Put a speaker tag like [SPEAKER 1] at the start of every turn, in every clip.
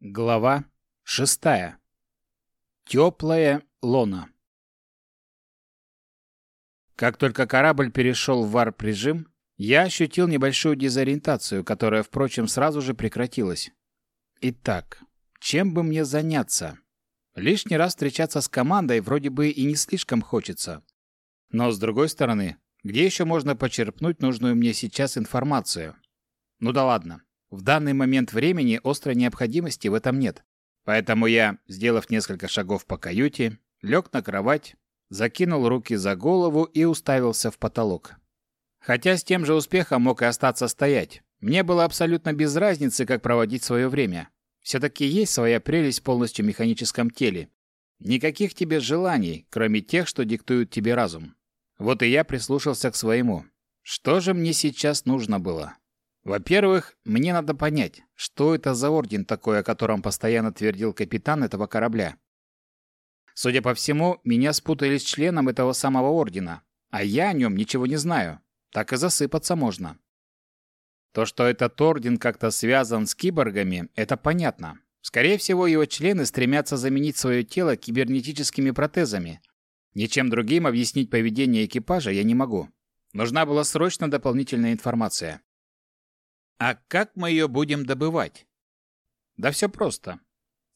[SPEAKER 1] Глава шестая. Теплая лона. Как только корабль перешел в варп-режим, я ощутил небольшую дезориентацию, которая, впрочем, сразу же прекратилась. Итак, чем бы мне заняться? Лишний раз встречаться с командой вроде бы и не слишком хочется. Но, с другой стороны, где еще можно почерпнуть нужную мне сейчас информацию? Ну да ладно. В данный момент времени острой необходимости в этом нет. Поэтому я, сделав несколько шагов по каюте, лег на кровать, закинул руки за голову и уставился в потолок. Хотя с тем же успехом мог и остаться стоять. Мне было абсолютно без разницы, как проводить свое время. Все-таки есть своя прелесть в полностью механическом теле. Никаких тебе желаний, кроме тех, что диктует тебе разум. Вот и я прислушался к своему. Что же мне сейчас нужно было? Во-первых, мне надо понять, что это за орден такой, о котором постоянно твердил капитан этого корабля. Судя по всему, меня спутали с членом этого самого ордена, а я о нем ничего не знаю. Так и засыпаться можно. То, что этот орден как-то связан с киборгами, это понятно. Скорее всего, его члены стремятся заменить свое тело кибернетическими протезами. Ничем другим объяснить поведение экипажа я не могу. Нужна была срочно дополнительная информация. А как мы ее будем добывать? Да все просто.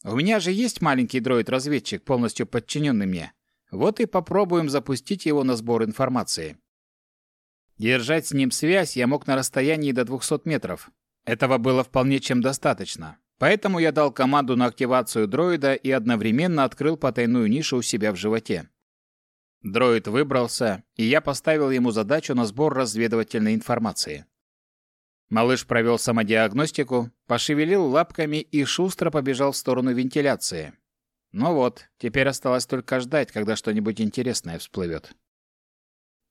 [SPEAKER 1] У меня же есть маленький дроид-разведчик, полностью подчиненный мне. Вот и попробуем запустить его на сбор информации. Держать с ним связь я мог на расстоянии до 200 метров. Этого было вполне чем достаточно. Поэтому я дал команду на активацию дроида и одновременно открыл потайную нишу у себя в животе. Дроид выбрался, и я поставил ему задачу на сбор разведывательной информации. Малыш провел самодиагностику, пошевелил лапками и шустро побежал в сторону вентиляции. Ну вот, теперь осталось только ждать, когда что-нибудь интересное всплывет.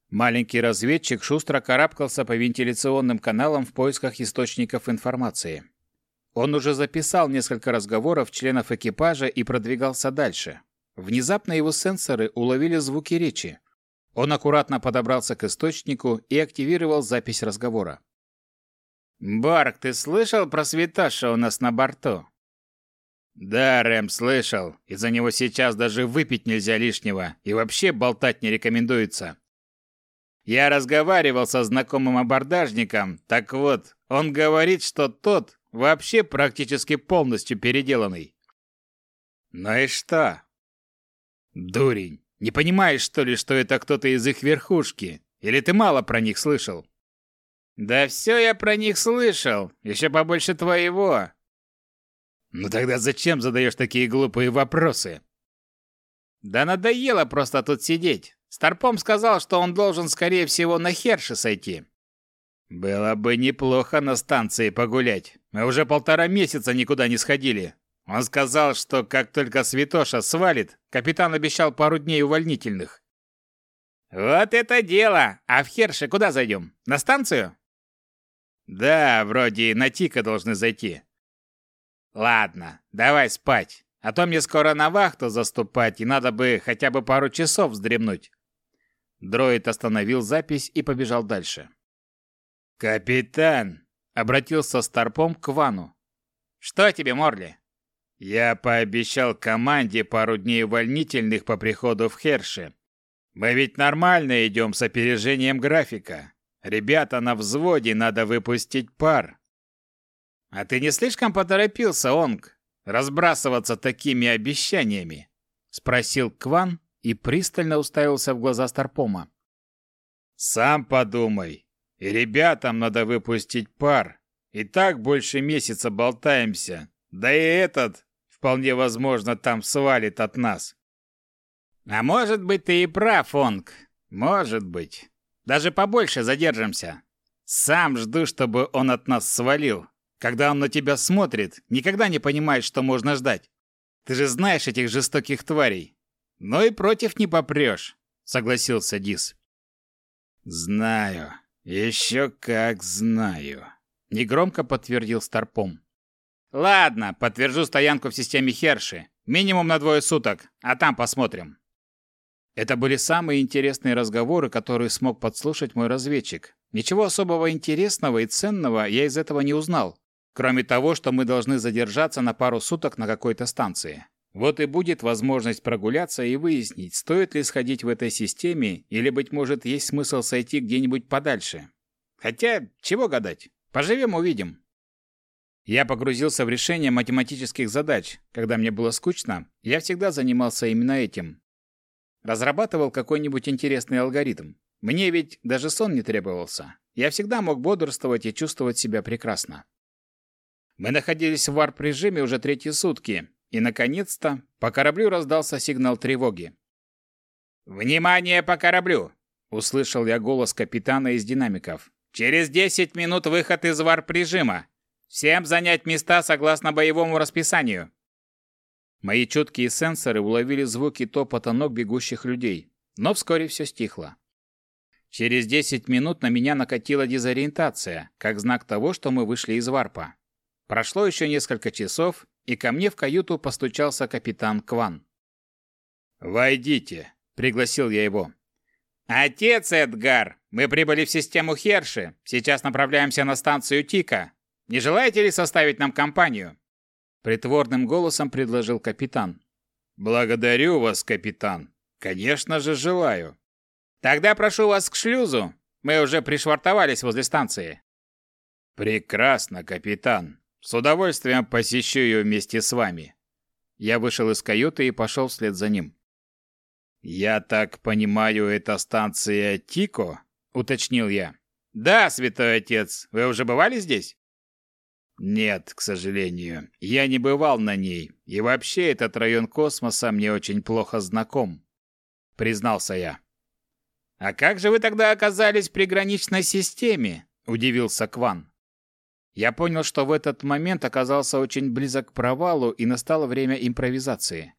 [SPEAKER 1] Маленький разведчик шустро карабкался по вентиляционным каналам в поисках источников информации. Он уже записал несколько разговоров членов экипажа и продвигался дальше. Внезапно его сенсоры уловили звуки речи. Он аккуратно подобрался к источнику и активировал запись разговора. «Барк, ты слышал про святаша у нас на борту?» «Да, Рэм, слышал. Из-за него сейчас даже выпить нельзя лишнего, и вообще болтать не рекомендуется. Я разговаривал со знакомым абордажником, так вот, он говорит, что тот вообще практически полностью переделанный». «Ну и что?» «Дурень, не понимаешь, что ли, что это кто-то из их верхушки? Или ты мало про них слышал?» Да все я про них слышал, еще побольше твоего. Ну тогда зачем задаешь такие глупые вопросы? Да надоело просто тут сидеть. Старпом сказал, что он должен, скорее всего, на Херши сойти. Было бы неплохо на станции погулять. Мы уже полтора месяца никуда не сходили. Он сказал, что как только Святоша свалит, капитан обещал пару дней увольнительных. Вот это дело! А в Херши куда зайдем? На станцию? Да, вроде на Тика должны зайти. Ладно, давай спать, а то мне скоро на вахту заступать, и надо бы хотя бы пару часов вздремнуть. Дроид остановил запись и побежал дальше. «Капитан!» — обратился Старпом к Вану. «Что тебе, Морли?» «Я пообещал команде пару дней увольнительных по приходу в Херши. Мы ведь нормально идем с опережением графика. Ребята на взводе, надо выпустить пар. А ты не слишком поторопился, Онг, разбрасываться такими обещаниями? Спросил Кван и пристально уставился в глаза Старпома. Сам подумай. И ребятам надо выпустить пар. И так больше месяца болтаемся. Да и этот, вполне возможно, там свалит от нас. А может быть, ты и прав, Онг. Может быть. Даже побольше задержимся. Сам жду, чтобы он от нас свалил. Когда он на тебя смотрит, никогда не понимает, что можно ждать. Ты же знаешь этих жестоких тварей. Но и против не попрешь, согласился Дис. Знаю. Еще как знаю. Негромко подтвердил Старпом. Ладно, подтвержу стоянку в системе Херши. Минимум на двое суток, а там посмотрим. Это были самые интересные разговоры, которые смог подслушать мой разведчик. Ничего особого интересного и ценного я из этого не узнал. Кроме того, что мы должны задержаться на пару суток на какой-то станции. Вот и будет возможность прогуляться и выяснить, стоит ли сходить в этой системе или, быть может, есть смысл сойти где-нибудь подальше. Хотя, чего гадать? Поживем – увидим. Я погрузился в решение математических задач. Когда мне было скучно, я всегда занимался именно этим. Разрабатывал какой-нибудь интересный алгоритм. Мне ведь даже сон не требовался. Я всегда мог бодрствовать и чувствовать себя прекрасно. Мы находились в варп-режиме уже третьи сутки, и, наконец-то, по кораблю раздался сигнал тревоги. «Внимание по кораблю!» — услышал я голос капитана из динамиков. «Через 10 минут выход из варп-режима. Всем занять места согласно боевому расписанию». Мои чуткие сенсоры уловили звуки топота ног бегущих людей, но вскоре все стихло. Через 10 минут на меня накатила дезориентация, как знак того, что мы вышли из варпа. Прошло еще несколько часов, и ко мне в каюту постучался капитан Кван.
[SPEAKER 2] «Войдите», — пригласил я его.
[SPEAKER 1] «Отец Эдгар, мы прибыли в систему Херши. Сейчас направляемся на станцию Тика. Не желаете ли составить нам компанию?» Притворным голосом предложил капитан.
[SPEAKER 2] «Благодарю вас, капитан. Конечно же, желаю».
[SPEAKER 1] «Тогда прошу вас к шлюзу. Мы уже пришвартовались возле станции».
[SPEAKER 2] «Прекрасно, капитан. С удовольствием посещу ее вместе с вами.
[SPEAKER 1] Я вышел из каюты и пошел вслед за ним.
[SPEAKER 2] Я так понимаю, это станция Тико, уточнил я.
[SPEAKER 1] Да, святой отец. Вы уже бывали здесь?
[SPEAKER 2] Нет, к сожалению. Я не бывал на ней. И вообще этот район космоса мне очень плохо знаком, признался я.
[SPEAKER 1] А как же вы тогда оказались в приграничной системе? удивился Кван. Я понял, что в этот момент оказался очень близок к провалу и настало время импровизации.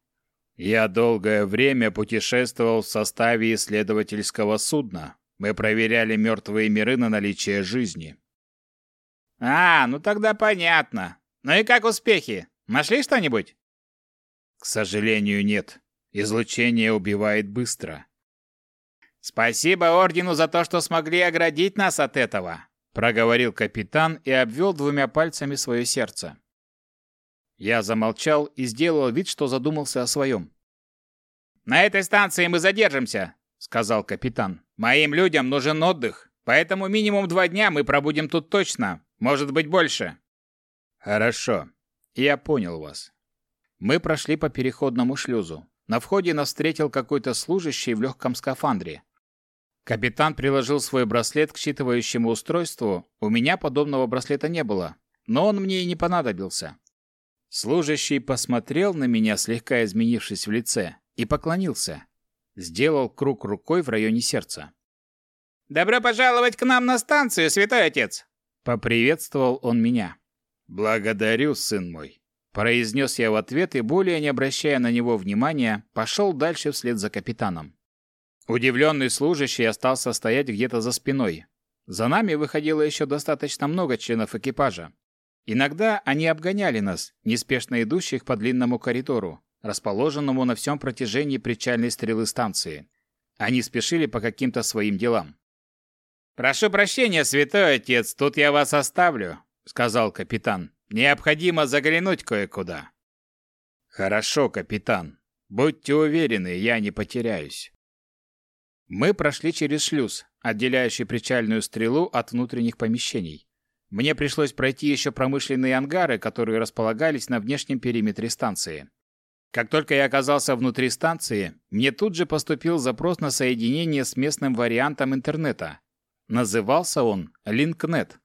[SPEAKER 2] Я долгое время путешествовал в составе исследовательского судна. Мы проверяли мертвые миры на наличие жизни.
[SPEAKER 1] А, ну тогда понятно. Ну и как успехи? Нашли что-нибудь?
[SPEAKER 2] К сожалению, нет. Излучение убивает быстро.
[SPEAKER 1] Спасибо ордену за то, что смогли оградить нас от этого проговорил капитан и обвел двумя пальцами свое сердце. Я замолчал и сделал вид, что задумался о своем. «На этой станции мы задержимся», — сказал капитан. «Моим людям нужен отдых, поэтому минимум два дня мы пробудем тут точно, может быть больше».
[SPEAKER 2] «Хорошо, я понял вас».
[SPEAKER 1] Мы прошли по переходному шлюзу. На входе нас встретил какой-то служащий в легком скафандре. Капитан приложил свой браслет к считывающему устройству. У меня подобного браслета не было, но он мне и не понадобился. Служащий посмотрел на меня, слегка изменившись в лице, и поклонился. Сделал круг рукой в районе сердца. «Добро пожаловать к нам на станцию, святой отец!» Поприветствовал он меня.
[SPEAKER 2] «Благодарю, сын мой!»
[SPEAKER 1] Произнес я в ответ и, более не обращая на него внимания, пошел дальше вслед за капитаном. Удивленный служащий остался стоять где-то за спиной. За нами выходило еще достаточно много членов экипажа. Иногда они обгоняли нас, неспешно идущих по длинному коридору, расположенному на всем протяжении причальной стрелы станции. Они спешили по каким-то своим делам. «Прошу прощения, святой отец, тут я вас оставлю», — сказал капитан. «Необходимо заглянуть кое-куда».
[SPEAKER 2] «Хорошо, капитан. Будьте уверены, я не потеряюсь».
[SPEAKER 1] Мы прошли через шлюз, отделяющий причальную стрелу от внутренних помещений. Мне пришлось пройти еще промышленные ангары, которые располагались на внешнем периметре станции. Как только я оказался внутри станции, мне тут же поступил запрос на соединение с местным вариантом интернета. Назывался он Линкнет.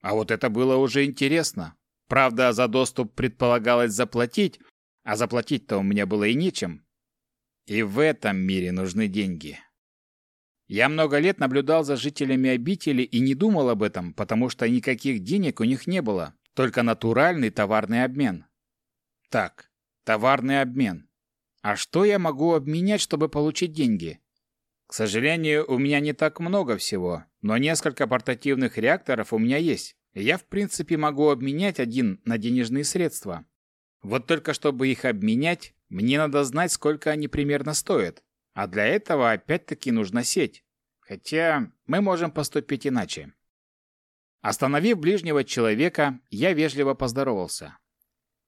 [SPEAKER 1] А вот это было уже интересно. Правда, за доступ предполагалось заплатить, а заплатить-то у меня было и нечем. И в этом мире нужны деньги. Я много лет наблюдал за жителями обители и не думал об этом, потому что никаких денег у них не было, только натуральный товарный обмен. Так, товарный обмен. А что я могу обменять, чтобы получить деньги? К сожалению, у меня не так много всего, но несколько портативных реакторов у меня есть. Я, в принципе, могу обменять один на денежные средства. Вот только чтобы их обменять, мне надо знать, сколько они примерно стоят. А для этого опять-таки нужна сеть. Хотя мы можем поступить иначе. Остановив ближнего человека, я вежливо поздоровался.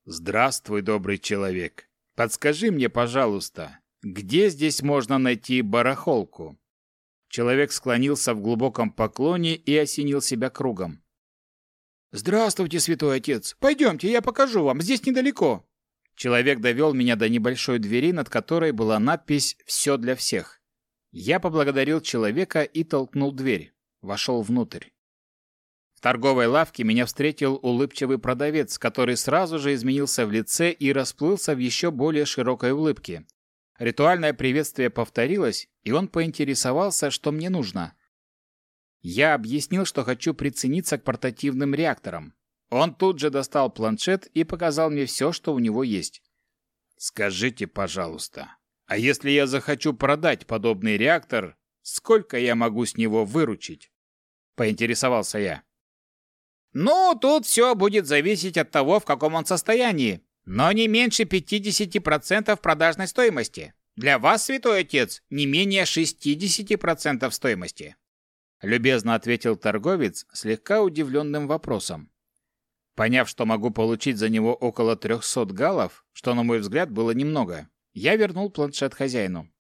[SPEAKER 2] «Здравствуй, добрый человек. Подскажи мне, пожалуйста, где здесь можно найти барахолку?»
[SPEAKER 1] Человек склонился в глубоком поклоне и осенил себя кругом. «Здравствуйте, святой отец! Пойдемте, я покажу вам, здесь недалеко!» Человек довел меня до небольшой двери, над которой была надпись «Все для всех». Я поблагодарил человека и толкнул дверь. Вошел внутрь. В торговой лавке меня встретил улыбчивый продавец, который сразу же изменился в лице и расплылся в еще более широкой улыбке. Ритуальное приветствие повторилось, и он поинтересовался, что мне нужно. Я объяснил, что хочу прицениться к портативным реакторам. Он тут же достал планшет и показал мне все, что у него есть.
[SPEAKER 2] «Скажите, пожалуйста, а если я захочу продать подобный реактор, сколько я могу с него выручить?» Поинтересовался я.
[SPEAKER 1] «Ну, тут все будет зависеть от того, в каком он состоянии но не меньше 50% продажной стоимости. Для вас, святой отец, не менее 60% стоимости. Любезно ответил торговец слегка удивленным вопросом. Поняв, что могу получить за него около 300 галлов, что, на мой взгляд, было немного, я вернул планшет хозяину.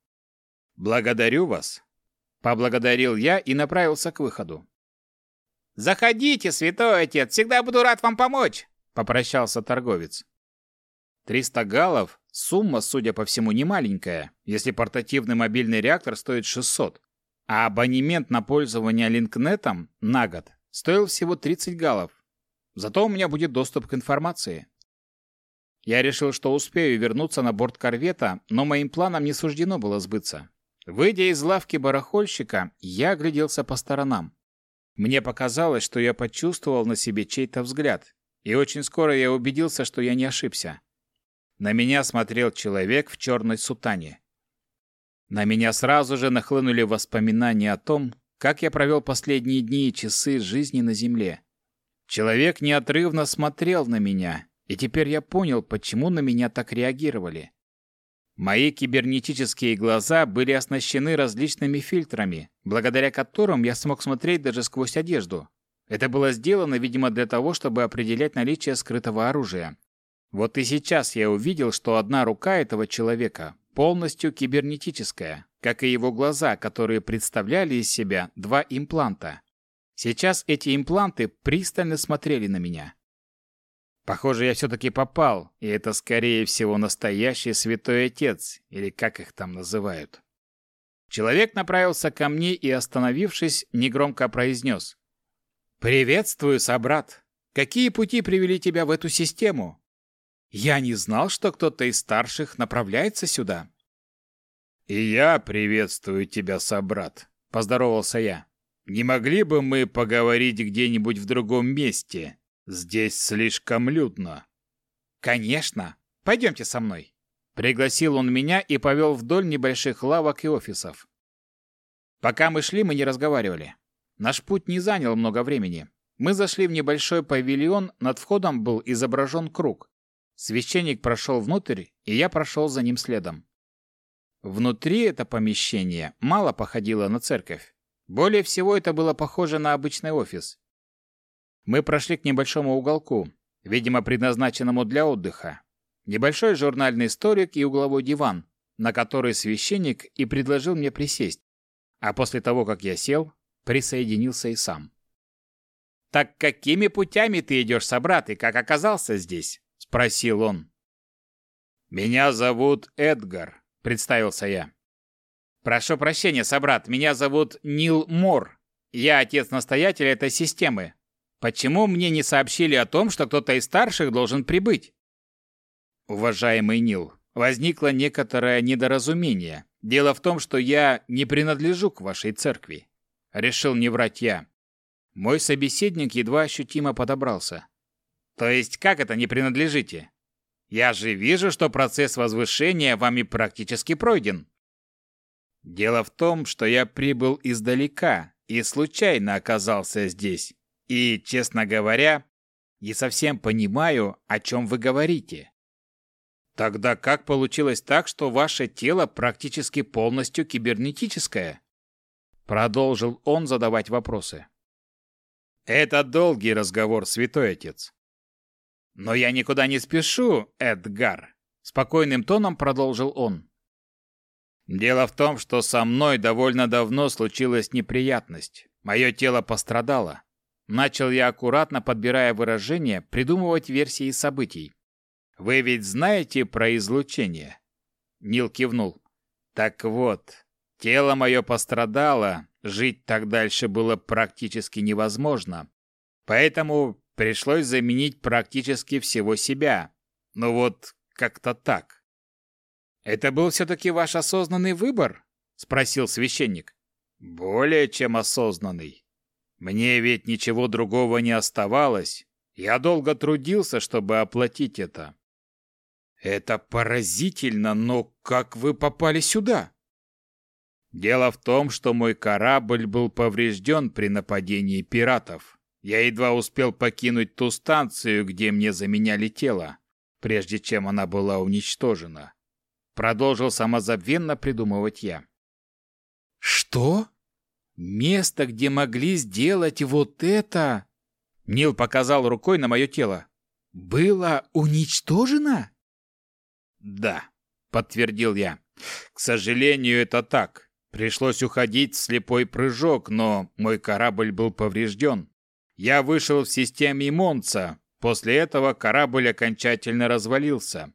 [SPEAKER 2] «Благодарю вас», — поблагодарил я и направился к выходу.
[SPEAKER 1] «Заходите, святой отец, всегда буду рад вам помочь», — попрощался торговец. 300 галлов – сумма, судя по всему, не маленькая, если портативный мобильный реактор стоит 600, а абонемент на пользование линкнетом на год стоил всего 30 галлов. Зато у меня будет доступ к информации. Я решил, что успею вернуться на борт корвета, но моим планам не суждено было сбыться. Выйдя из лавки барахольщика, я огляделся по сторонам. Мне показалось, что я почувствовал на себе чей-то взгляд, и очень скоро я убедился, что я не ошибся. На меня смотрел человек в черной сутане. На меня сразу же нахлынули воспоминания о том, как я провел последние дни и часы жизни на земле. Человек неотрывно смотрел на меня, и теперь я понял, почему на меня так реагировали. Мои кибернетические глаза были оснащены различными фильтрами, благодаря которым я смог смотреть даже сквозь одежду. Это было сделано, видимо, для того, чтобы определять наличие скрытого оружия. Вот и сейчас я увидел, что одна рука этого человека полностью кибернетическая, как и его глаза, которые представляли из себя два импланта. Сейчас эти импланты пристально смотрели на меня. Похоже, я все-таки попал, и это, скорее всего, настоящий святой отец, или как их там называют. Человек направился ко мне и, остановившись, негромко произнес. «Приветствую, собрат! Какие пути привели тебя в эту систему? Я не знал, что кто-то из старших направляется сюда.
[SPEAKER 2] И я приветствую тебя, собрат, поздоровался я. Не могли бы мы поговорить где-нибудь в другом месте? Здесь слишком людно.
[SPEAKER 1] Конечно. Пойдемте со мной. Пригласил он меня и повел вдоль небольших лавок и офисов. Пока мы шли, мы не разговаривали. Наш путь не занял много времени. Мы зашли в небольшой павильон, над входом был изображен круг. Священник прошел внутрь, и я прошел за ним следом. Внутри это помещение мало походило на церковь. Более всего это было похоже на обычный офис. Мы прошли к небольшому уголку, видимо, предназначенному для отдыха. Небольшой журнальный столик и угловой диван, на который священник и предложил мне присесть. А после того, как я сел, присоединился и сам. «Так какими путями ты идешь, собрат, и как оказался здесь?» Спросил он.
[SPEAKER 2] Меня зовут Эдгар, представился я.
[SPEAKER 1] Прошу прощения, собрат, меня зовут Нил Мор. Я отец-настоятель этой системы. Почему мне не сообщили о том, что кто-то из старших должен прибыть? Уважаемый Нил, возникло некоторое недоразумение. Дело в том, что я не принадлежу к вашей церкви. Решил не врать я. Мой собеседник едва ощутимо подобрался. То есть как это не принадлежите? Я же вижу, что процесс возвышения вами практически пройден. Дело в том, что я прибыл издалека и случайно оказался здесь. И, честно говоря, не совсем понимаю, о чем вы говорите. Тогда как получилось так, что ваше тело практически полностью кибернетическое? Продолжил он задавать вопросы.
[SPEAKER 2] Это долгий разговор, святой отец.
[SPEAKER 1] Но я никуда не спешу, Эдгар, спокойным тоном продолжил он. Дело в том, что со мной довольно давно случилась неприятность. Мое тело пострадало. Начал я аккуратно, подбирая выражения, придумывать версии событий. Вы ведь знаете про излучение? Нил кивнул. Так вот, тело мое пострадало, жить так дальше было практически невозможно. Поэтому пришлось заменить практически всего себя. Ну вот, как-то так. Это был все-таки ваш осознанный выбор? Спросил священник. Более чем осознанный. Мне ведь ничего другого не оставалось. Я долго трудился, чтобы оплатить это. Это поразительно, но как вы попали сюда? Дело в том, что мой корабль был поврежден при нападении пиратов. Я едва успел покинуть ту станцию, где мне заменяли тело, прежде чем она была уничтожена. Продолжил самозабвенно придумывать я. Что? Место, где могли сделать вот это... Нил показал рукой на мое тело. Было уничтожено? Да, подтвердил я. К сожалению, это так. Пришлось уходить в слепой прыжок, но мой корабль был поврежден. Я вышел в системе Монца. После этого корабль окончательно развалился.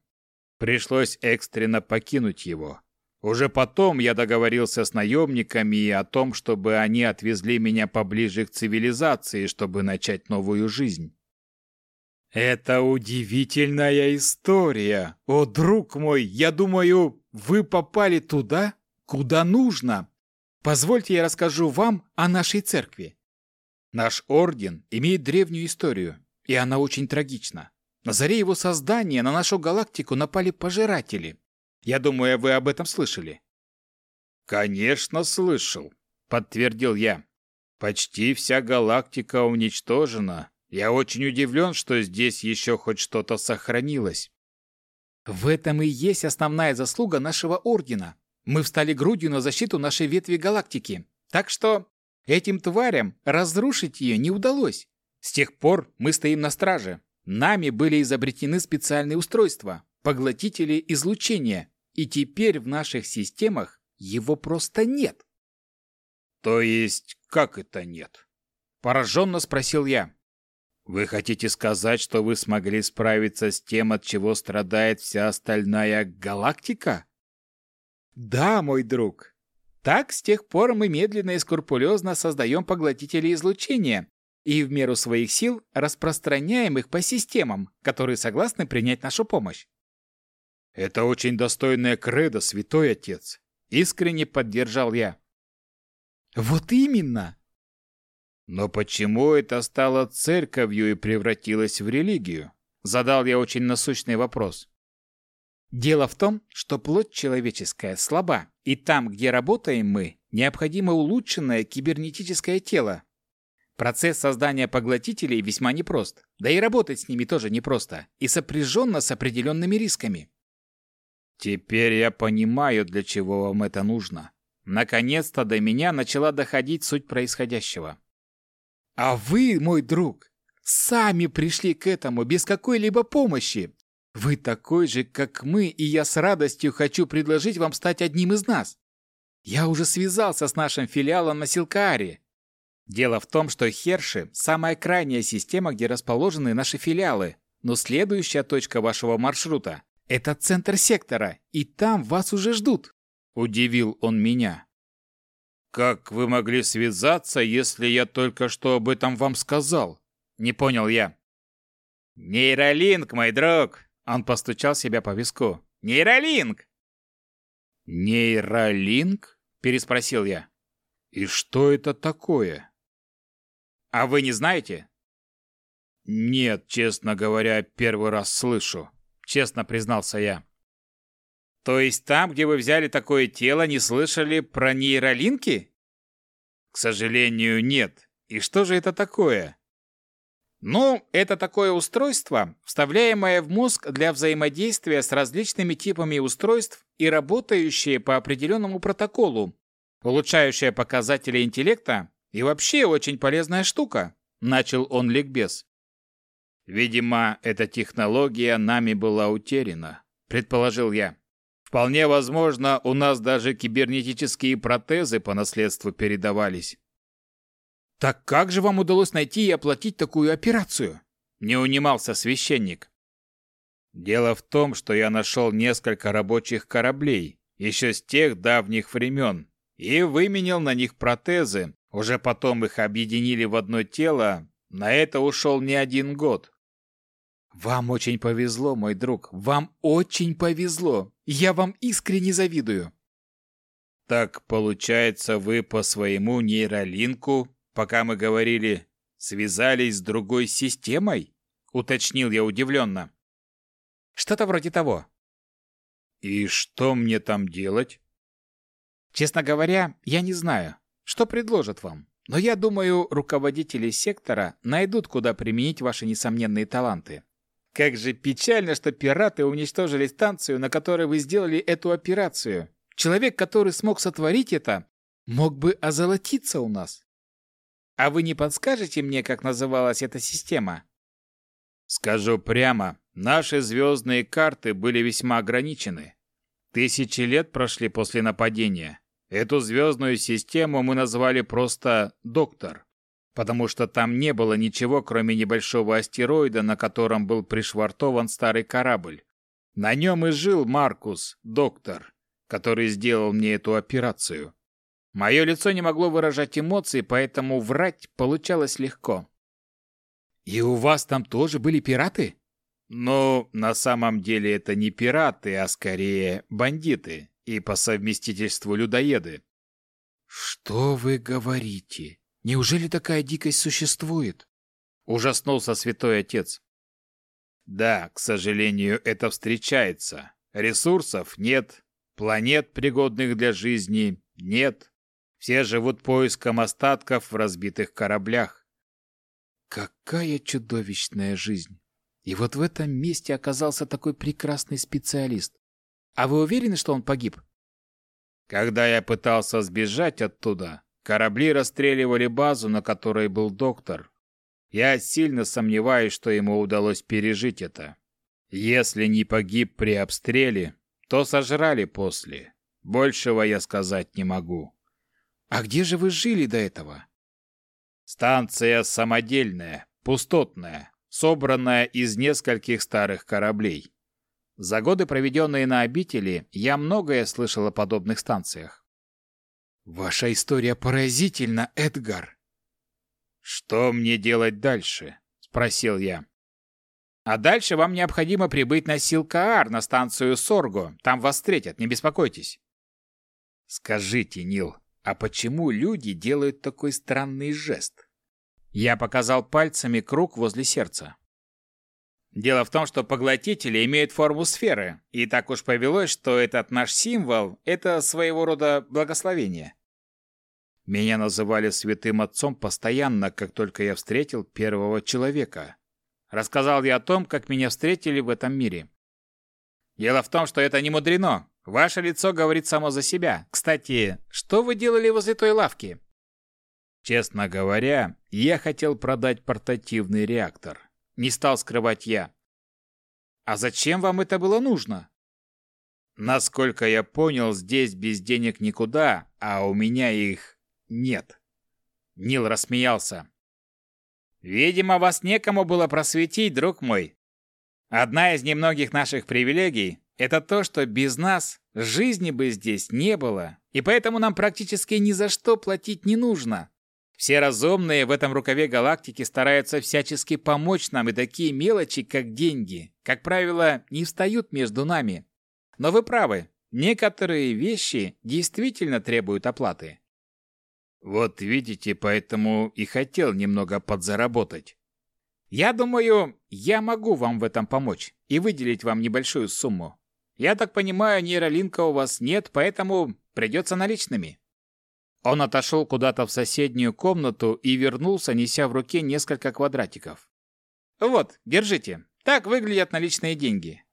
[SPEAKER 1] Пришлось экстренно покинуть его. Уже потом я договорился с наемниками о том, чтобы они отвезли меня поближе к цивилизации, чтобы начать новую жизнь. Это удивительная история. О, друг мой, я думаю, вы попали туда, куда нужно. Позвольте я расскажу вам о нашей церкви. Наш орден имеет древнюю историю, и она очень трагична. На заре его создания на нашу галактику напали пожиратели. Я думаю, вы об этом слышали. Конечно, слышал, подтвердил я. Почти вся галактика уничтожена. Я очень удивлен, что здесь еще хоть что-то сохранилось. В этом и есть основная заслуга нашего ордена. Мы встали грудью на защиту нашей ветви галактики. Так что этим тварям разрушить ее не удалось. С тех пор мы стоим на страже. Нами были изобретены специальные устройства, поглотители излучения, и теперь в наших системах его просто нет. То есть, как это нет? Пораженно спросил я. Вы хотите сказать, что вы смогли справиться с тем, от чего страдает вся остальная галактика? Да, мой друг. Так с тех пор мы медленно и скрупулезно создаем поглотители излучения и в меру своих сил распространяем их по системам, которые согласны принять нашу помощь. Это очень достойная кредо, святой отец. Искренне поддержал я. Вот именно. Но почему это стало церковью и превратилось в религию? Задал я очень насущный вопрос. Дело в том, что плоть человеческая слаба, и там, где работаем мы, необходимо улучшенное кибернетическое тело. Процесс создания поглотителей весьма непрост, да и работать с ними тоже непросто, и сопряженно с определенными рисками. Теперь я понимаю, для чего вам это нужно. Наконец-то до меня начала доходить суть происходящего. А вы, мой друг, сами пришли к этому без какой-либо помощи. Вы такой же, как мы, и я с радостью хочу предложить вам стать одним из нас. Я уже связался с нашим филиалом на Силкааре. Дело в том, что Херши – самая крайняя система, где расположены наши филиалы, но следующая точка вашего маршрута это центр сектора, и там вас уже ждут. Удивил он меня. Как вы могли связаться, если я только что об этом вам сказал? Не понял я. Нейролинк, мой друг. Он постучал себя по виску. Нейролинк. Нейролинк? Переспросил я. И что это такое? А вы не знаете? Нет, честно говоря, первый раз слышу честно признался я. То есть там, где вы взяли такое тело, не слышали про нейролинки? К сожалению, нет. И что же это такое? Ну, это такое устройство, вставляемое в мозг для взаимодействия с различными типами устройств и работающее по определенному протоколу, улучшающее показатели интеллекта и вообще очень полезная штука. начал он ликбез. Видимо, эта технология нами была утеряна, предположил я. Вполне возможно, у нас даже кибернетические протезы по наследству передавались. Так как же вам удалось найти и оплатить такую операцию? Не унимался священник. Дело в том, что я нашел несколько рабочих кораблей, еще с тех давних времен, и выменял на них протезы. Уже потом их объединили в одно тело. На это ушел не один год. Вам очень повезло, мой друг. Вам очень повезло. Я вам искренне завидую. Так получается, вы по своему нейролинку, пока мы говорили, связались с другой системой? Уточнил я удивленно. Что-то вроде того. И что мне там делать? Честно говоря, я не знаю, что предложат вам. Но я думаю, руководители сектора найдут, куда применить ваши несомненные таланты. Как же печально, что пираты уничтожили станцию, на которой вы сделали эту операцию. Человек, который смог сотворить это, мог бы озолотиться у нас. А вы не подскажете мне, как называлась эта система? Скажу прямо, наши звездные карты были весьма ограничены. Тысячи лет прошли после нападения. Эту звездную систему мы назвали просто «Доктор» потому что там не было ничего, кроме небольшого астероида, на котором был пришвартован старый корабль. На нем и жил Маркус, доктор, который сделал мне эту операцию. Мое лицо не могло выражать эмоции, поэтому врать получалось легко. «И у вас там тоже были пираты?» «Ну, на самом деле это не пираты, а скорее бандиты и по совместительству людоеды». «Что вы говорите?» Неужели такая дикость существует? Ужаснулся святой отец. Да, к сожалению, это встречается. Ресурсов нет, планет, пригодных для жизни, нет. Все живут поиском остатков в разбитых кораблях. Какая чудовищная жизнь! И вот в этом месте оказался такой прекрасный специалист. А вы уверены, что он погиб? Когда я пытался сбежать оттуда, Корабли расстреливали базу, на которой был доктор. Я сильно сомневаюсь, что ему удалось пережить это. Если не погиб при обстреле, то сожрали после. Большего я сказать не могу. А где же вы жили до этого? Станция самодельная, пустотная, собранная из нескольких старых кораблей. За годы, проведенные на обители, я многое слышал о подобных станциях. Ваша история поразительна, Эдгар. Что мне делать дальше? спросил я. А дальше вам необходимо прибыть на Силкаар, на станцию Сорго. Там вас встретят, не беспокойтесь. Скажите, Нил, а почему люди делают такой странный жест? Я показал пальцами круг возле сердца. Дело в том, что поглотители имеют форму сферы, и так уж повелось, что этот наш символ – это своего рода благословение. Меня называли святым отцом постоянно, как только я встретил первого человека. Рассказал я о том, как меня встретили в этом мире. Дело в том, что это не мудрено. Ваше лицо говорит само за себя. Кстати, что вы делали возле той лавки? Честно говоря, я хотел продать портативный реактор. Не стал скрывать я. А зачем вам это было нужно? Насколько я понял, здесь без денег никуда, а у меня их нет. Нил рассмеялся. Видимо, вас некому было просветить, друг мой. Одна из немногих наших привилегий – это то, что без нас жизни бы здесь не было, и поэтому нам практически ни за что платить не нужно. Все разумные в этом рукаве галактики стараются всячески помочь нам, и такие мелочи, как деньги, как правило, не встают между нами. Но вы правы, некоторые вещи действительно требуют оплаты. Вот видите, поэтому и хотел немного подзаработать. Я думаю, я могу вам в этом помочь и выделить вам небольшую сумму. Я так понимаю, нейролинка у вас нет, поэтому придется наличными. Он отошел куда-то в соседнюю комнату и вернулся, неся в руке несколько квадратиков. Вот, держите. Так выглядят наличные деньги.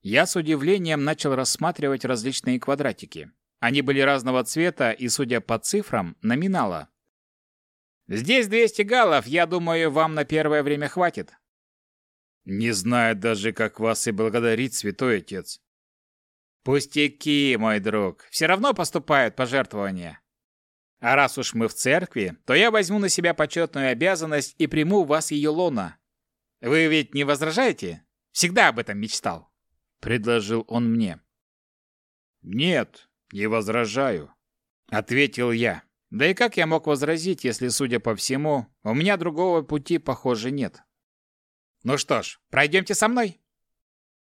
[SPEAKER 1] Я с удивлением начал рассматривать различные квадратики. Они были разного цвета и, судя по цифрам, номинала. Здесь 200 галлов, я думаю, вам на первое время хватит.
[SPEAKER 2] Не знаю даже, как вас и благодарить, святой отец.
[SPEAKER 1] Пустяки, мой друг. Все равно поступают пожертвования. А раз уж мы в церкви, то я возьму на себя почетную обязанность и приму вас ее лона. Вы ведь не возражаете? Всегда об этом мечтал. Предложил он мне.
[SPEAKER 2] Нет, не возражаю. Ответил я.
[SPEAKER 1] Да и как я мог возразить, если, судя по всему, у меня другого пути, похоже, нет. Ну что ж, пройдемте со мной.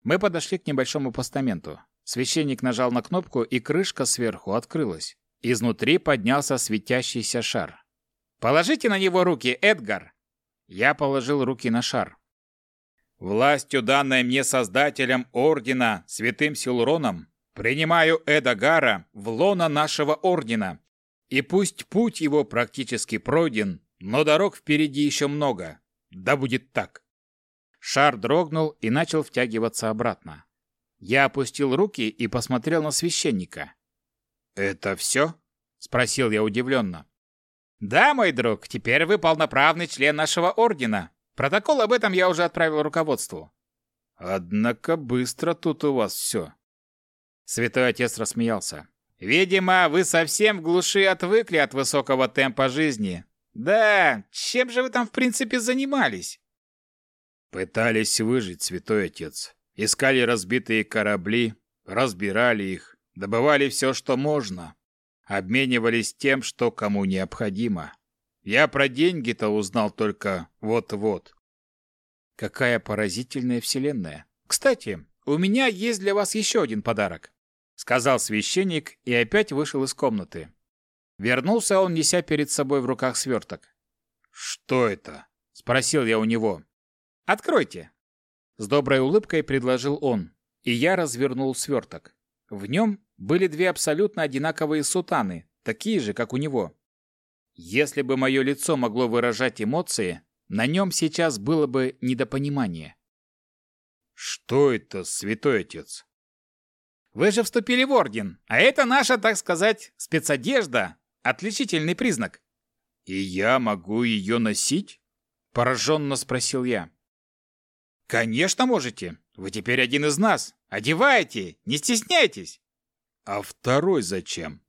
[SPEAKER 1] Мы подошли к небольшому постаменту. Священник нажал на кнопку, и крышка сверху открылась. Изнутри поднялся светящийся шар. «Положите на него руки, Эдгар!» Я положил руки на шар. «Властью, данной мне Создателем Ордена, Святым Силуроном, принимаю Эдагара в лона нашего Ордена. И пусть путь его практически пройден, но дорог впереди еще много. Да будет так!» Шар дрогнул и начал втягиваться обратно. Я опустил руки и посмотрел на священника. «Это все?» — спросил я удивленно. «Да, мой друг, теперь вы полноправный член нашего ордена. Протокол об этом я уже отправил руководству».
[SPEAKER 2] «Однако быстро тут у вас все».
[SPEAKER 1] Святой отец рассмеялся. «Видимо, вы совсем в глуши отвыкли от высокого темпа жизни. Да, чем же вы там в принципе занимались?»
[SPEAKER 2] «Пытались выжить, святой отец. Искали разбитые корабли, разбирали их, Добывали все, что можно. Обменивались тем, что кому необходимо. Я про деньги-то узнал только вот-вот.
[SPEAKER 1] Какая поразительная вселенная. Кстати, у меня есть для вас еще один подарок, сказал священник и опять вышел из комнаты. Вернулся он, неся перед собой в руках сверток.
[SPEAKER 2] Что это?
[SPEAKER 1] спросил я у него. Откройте. С доброй улыбкой предложил он, и я развернул сверток. В нем были две абсолютно одинаковые сутаны, такие же, как у него. Если бы мое лицо могло выражать эмоции, на нем сейчас было бы недопонимание.
[SPEAKER 2] «Что это, святой отец?»
[SPEAKER 1] «Вы же вступили в орден, а это наша, так сказать, спецодежда, отличительный признак».
[SPEAKER 2] «И я могу ее носить?»
[SPEAKER 1] – пораженно спросил я. «Конечно можете. Вы теперь один из нас. Одевайте, не стесняйтесь.
[SPEAKER 2] А второй зачем?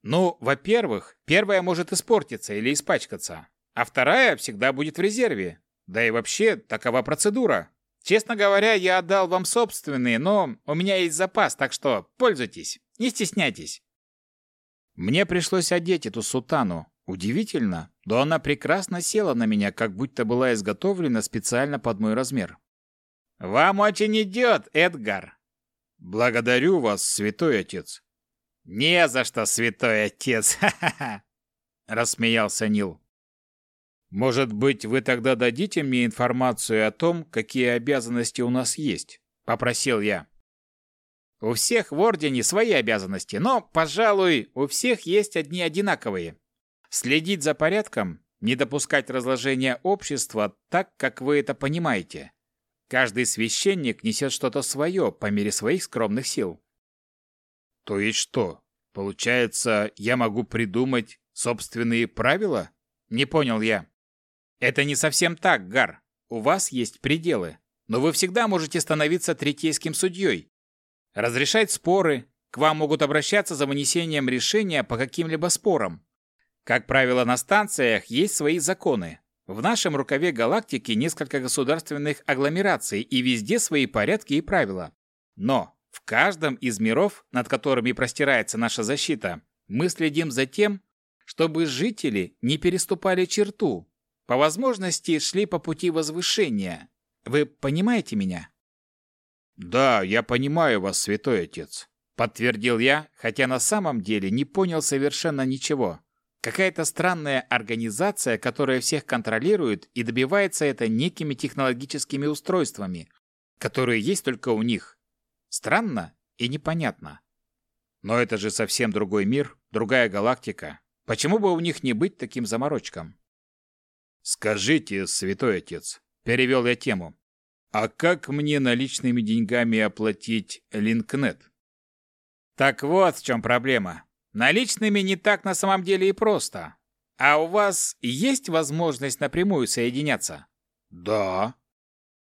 [SPEAKER 1] Ну, во-первых, первая может испортиться или испачкаться, а вторая всегда будет в резерве. Да и вообще, такова процедура. Честно говоря, я отдал вам собственные, но у меня есть запас, так что пользуйтесь, не стесняйтесь. Мне пришлось одеть эту сутану. Удивительно, но она прекрасно села на меня, как будто была изготовлена специально под мой размер. «Вам очень идет, Эдгар!»
[SPEAKER 2] «Благодарю вас, святой отец!»
[SPEAKER 1] «Не за что, святой отец! Ха-ха-ха!» Рассмеялся Нил.
[SPEAKER 2] «Может быть, вы тогда дадите мне информацию о том, какие обязанности у нас есть?»
[SPEAKER 1] Попросил я. «У всех в Ордене свои обязанности, но, пожалуй, у всех есть одни одинаковые. Следить за порядком, не допускать разложения общества так, как вы это понимаете. Каждый священник несет что-то свое по мере своих скромных сил.
[SPEAKER 2] То есть что? Получается, я могу придумать собственные правила?
[SPEAKER 1] Не понял я. Это не совсем так, Гар. У вас есть пределы. Но вы всегда можете становиться третейским судьей. Разрешать споры. К вам могут обращаться за вынесением решения по каким-либо спорам. Как правило, на станциях есть свои законы. В нашем рукаве галактики несколько государственных агломераций и везде свои порядки и правила. Но в каждом из миров, над которыми простирается наша защита, мы следим за тем, чтобы жители не переступали черту, по возможности шли по пути возвышения. Вы понимаете меня?
[SPEAKER 2] Да, я понимаю вас, святой отец,
[SPEAKER 1] подтвердил я, хотя на самом деле не понял совершенно ничего. Какая-то странная организация, которая всех контролирует и добивается это некими технологическими устройствами, которые есть только у них. Странно и непонятно. Но это же совсем другой мир, другая галактика. Почему бы у них не быть таким заморочком?
[SPEAKER 2] «Скажите, святой отец», — перевел я тему, «а как мне наличными деньгами оплатить Линкнет?»
[SPEAKER 1] Так вот в чем проблема. Наличными не так на самом деле и просто. а у вас есть возможность напрямую соединяться?
[SPEAKER 2] Да.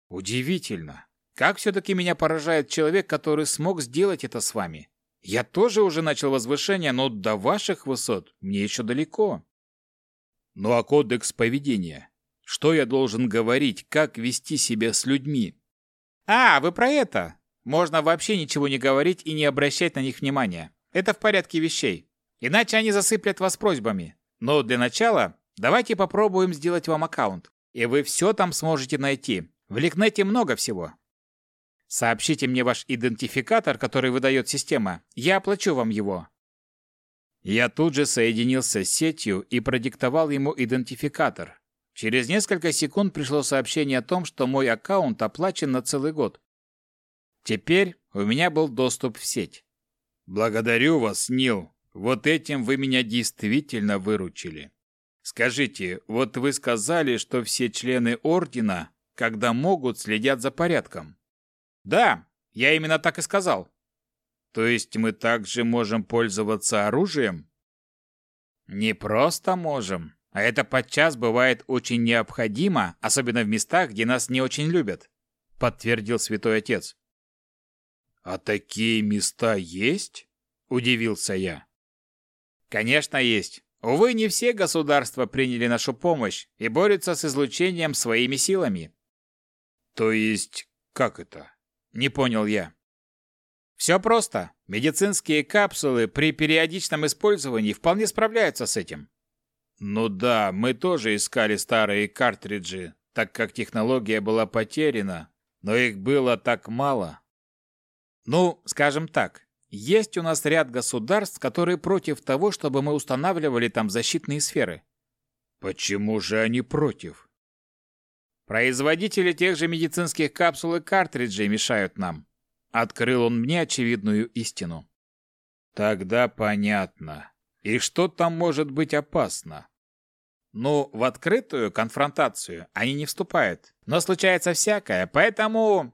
[SPEAKER 1] Удивительно. Как все-таки меня поражает человек, который смог сделать это с вами. Я тоже уже начал возвышение, но до ваших высот мне еще далеко.
[SPEAKER 2] Ну а кодекс поведения? Что я должен говорить, как вести себя с людьми?
[SPEAKER 1] А, вы про это? Можно вообще ничего не говорить и не обращать на них внимания. Это в порядке вещей. Иначе они засыплят вас просьбами. Но для начала давайте попробуем сделать вам аккаунт. И вы все там сможете найти. В Ликнете много всего. Сообщите мне ваш идентификатор, который выдает система. Я оплачу вам его. Я тут же соединился с сетью и продиктовал ему идентификатор. Через несколько секунд пришло сообщение о том, что мой аккаунт оплачен на целый год. Теперь у меня был доступ в сеть.
[SPEAKER 2] Благодарю вас, Нил. Вот этим вы меня действительно выручили. Скажите, вот вы сказали, что все члены ордена, когда могут, следят за порядком.
[SPEAKER 1] Да, я именно так и сказал.
[SPEAKER 2] То есть мы также можем пользоваться оружием?
[SPEAKER 1] Не просто можем, а это подчас бывает очень необходимо, особенно в местах, где нас не очень любят, подтвердил святой отец.
[SPEAKER 2] А такие места есть? удивился я.
[SPEAKER 1] Конечно, есть. Увы, не все государства приняли нашу помощь и борются с излучением своими силами.
[SPEAKER 2] То есть, как это?
[SPEAKER 1] Не понял я. Все просто. Медицинские капсулы при периодичном использовании вполне справляются с этим.
[SPEAKER 2] Ну да, мы тоже искали старые картриджи, так как технология была потеряна, но их было так мало.
[SPEAKER 1] Ну, скажем так, есть у нас ряд государств, которые против того, чтобы мы устанавливали там защитные сферы.
[SPEAKER 2] Почему же они против?
[SPEAKER 1] Производители тех же медицинских капсул и картриджей мешают нам. Открыл он мне очевидную истину.
[SPEAKER 2] Тогда понятно. И что там может быть опасно?
[SPEAKER 1] Ну, в открытую конфронтацию они не вступают. Но случается всякое, поэтому...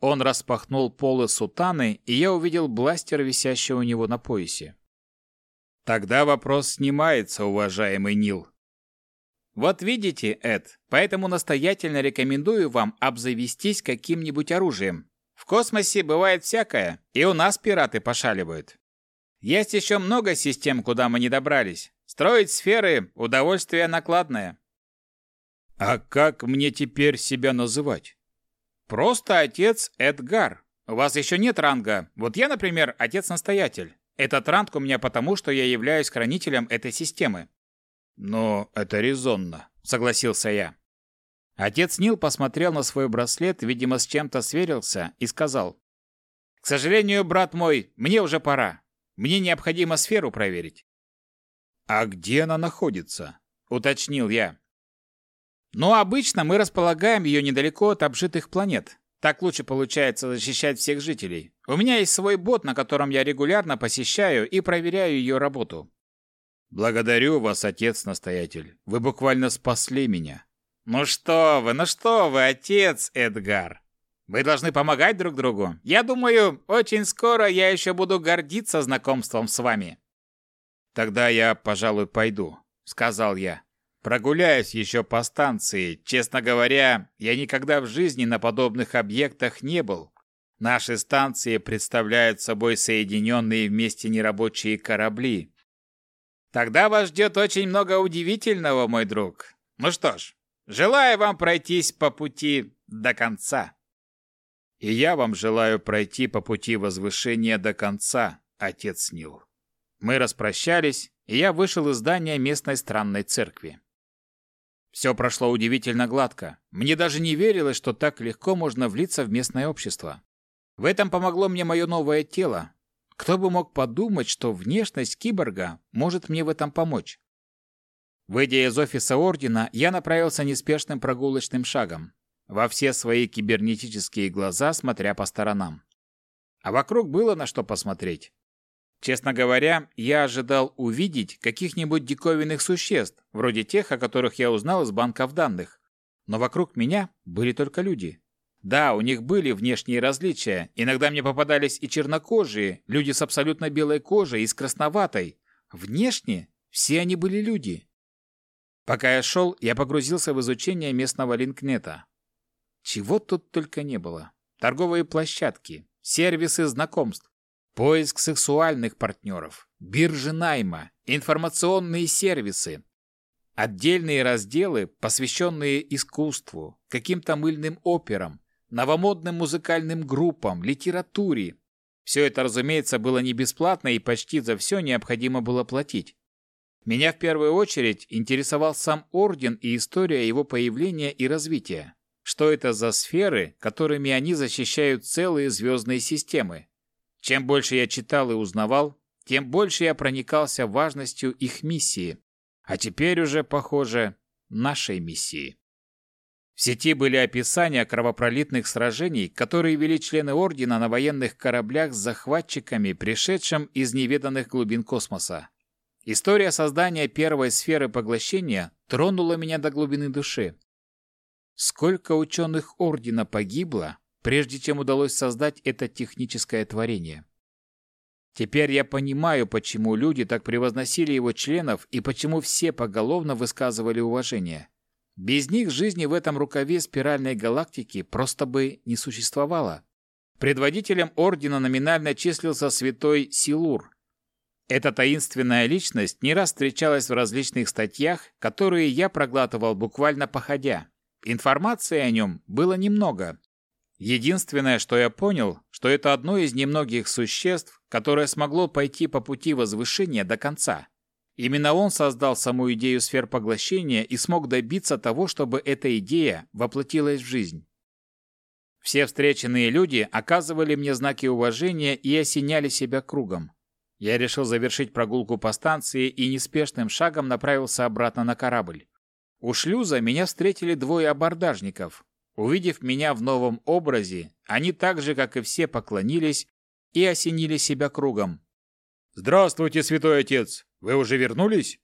[SPEAKER 1] Он распахнул полы сутаны, и я увидел бластер, висящий у него на поясе.
[SPEAKER 2] Тогда вопрос снимается, уважаемый Нил.
[SPEAKER 1] Вот видите, Эд, поэтому настоятельно рекомендую вам обзавестись каким-нибудь оружием. В космосе бывает всякое, и у нас пираты пошаливают. Есть еще много систем, куда мы не добрались. Строить сферы – удовольствие накладное.
[SPEAKER 2] А как мне теперь себя называть?
[SPEAKER 1] Просто отец Эдгар. У вас еще нет ранга. Вот я, например, отец-настоятель. Этот ранг у меня потому, что я являюсь хранителем этой системы.
[SPEAKER 2] Но это резонно, согласился я.
[SPEAKER 1] Отец Нил посмотрел на свой браслет, видимо, с чем-то сверился и сказал. «К сожалению, брат мой, мне уже пора. Мне необходимо сферу проверить».
[SPEAKER 2] «А где она находится?»
[SPEAKER 1] — уточнил я. «Ну, обычно мы располагаем ее недалеко от обжитых планет. Так лучше получается защищать всех жителей. У меня есть свой бот, на котором я регулярно посещаю и проверяю ее работу.
[SPEAKER 2] Благодарю вас, отец-настоятель. Вы буквально спасли меня.
[SPEAKER 1] Ну что вы, ну что вы, отец Эдгар. Мы должны помогать друг другу. Я думаю, очень скоро я еще буду гордиться знакомством с вами.
[SPEAKER 2] Тогда я, пожалуй, пойду, сказал я. Прогуляюсь еще по станции. Честно говоря, я никогда в жизни на подобных объектах не был. Наши станции представляют собой соединенные вместе нерабочие корабли,
[SPEAKER 1] Тогда вас ждет очень много удивительного, мой друг. Ну что ж, желаю вам пройтись по пути до конца.
[SPEAKER 2] И я вам желаю пройти по пути возвышения до конца, отец Нил.
[SPEAKER 1] Мы распрощались, и я вышел из здания местной странной церкви. Все прошло удивительно гладко. Мне даже не верилось, что так легко можно влиться в местное общество. В этом помогло мне мое новое тело, кто бы мог подумать, что внешность киборга может мне в этом помочь? Выйдя из офиса Ордена, я направился неспешным прогулочным шагом, во все свои кибернетические глаза, смотря по сторонам. А вокруг было на что посмотреть. Честно говоря, я ожидал увидеть каких-нибудь диковинных существ, вроде тех, о которых я узнал из банков данных. Но вокруг меня были только люди. Да, у них были внешние различия. Иногда мне попадались и чернокожие, люди с абсолютно белой кожей и с красноватой. Внешне все они были люди. Пока я шел, я погрузился в изучение местного линкнета. Чего тут только не было. Торговые площадки, сервисы знакомств, поиск сексуальных партнеров, биржи найма, информационные сервисы, отдельные разделы, посвященные искусству, каким-то мыльным операм, новомодным музыкальным группам, литературе. Все это, разумеется, было не бесплатно и почти за все необходимо было платить. Меня в первую очередь интересовал сам Орден и история его появления и развития. Что это за сферы, которыми они защищают целые звездные системы? Чем больше я читал и узнавал, тем больше я проникался важностью их миссии. А теперь уже, похоже, нашей миссии. В сети были описания кровопролитных сражений, которые вели члены Ордена на военных кораблях с захватчиками, пришедшим из неведанных глубин космоса. История создания первой сферы поглощения тронула меня до глубины души. Сколько ученых Ордена погибло, прежде чем удалось создать это техническое творение. Теперь я понимаю, почему люди так превозносили его членов и почему все поголовно высказывали уважение. Без них жизни в этом рукаве спиральной галактики просто бы не существовало. Предводителем ордена номинально числился святой Силур. Эта таинственная личность не раз встречалась в различных статьях, которые я проглатывал буквально походя. Информации о нем было немного. Единственное, что я понял, что это одно из немногих существ, которое смогло пойти по пути возвышения до конца. Именно он создал саму идею сфер поглощения и смог добиться того, чтобы эта идея воплотилась в жизнь. Все встреченные люди оказывали мне знаки уважения и осеняли себя кругом. Я решил завершить прогулку по станции и неспешным шагом направился обратно на корабль. У шлюза меня встретили двое абордажников. Увидев меня в новом образе, они так же, как и все, поклонились и осенили себя кругом. «Здравствуйте, святой отец! Вы уже вернулись?»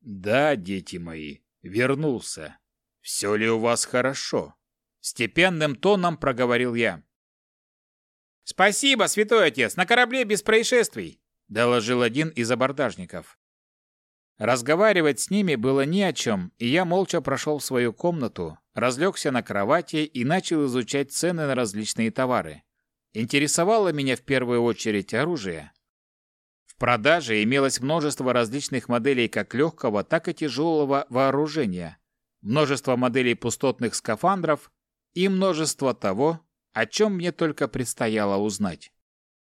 [SPEAKER 1] «Да, дети мои, вернулся. Все ли у вас хорошо?» Степенным тоном проговорил я. «Спасибо, святой отец, на корабле без происшествий», доложил один из абордажников. Разговаривать с ними было ни о чем, и я молча прошел в свою комнату, разлегся на кровати и начал изучать цены на различные товары. Интересовало меня в первую очередь оружие. В продаже имелось множество различных моделей как легкого, так и тяжелого вооружения, множество моделей пустотных скафандров и множество того, о чем мне только предстояло узнать.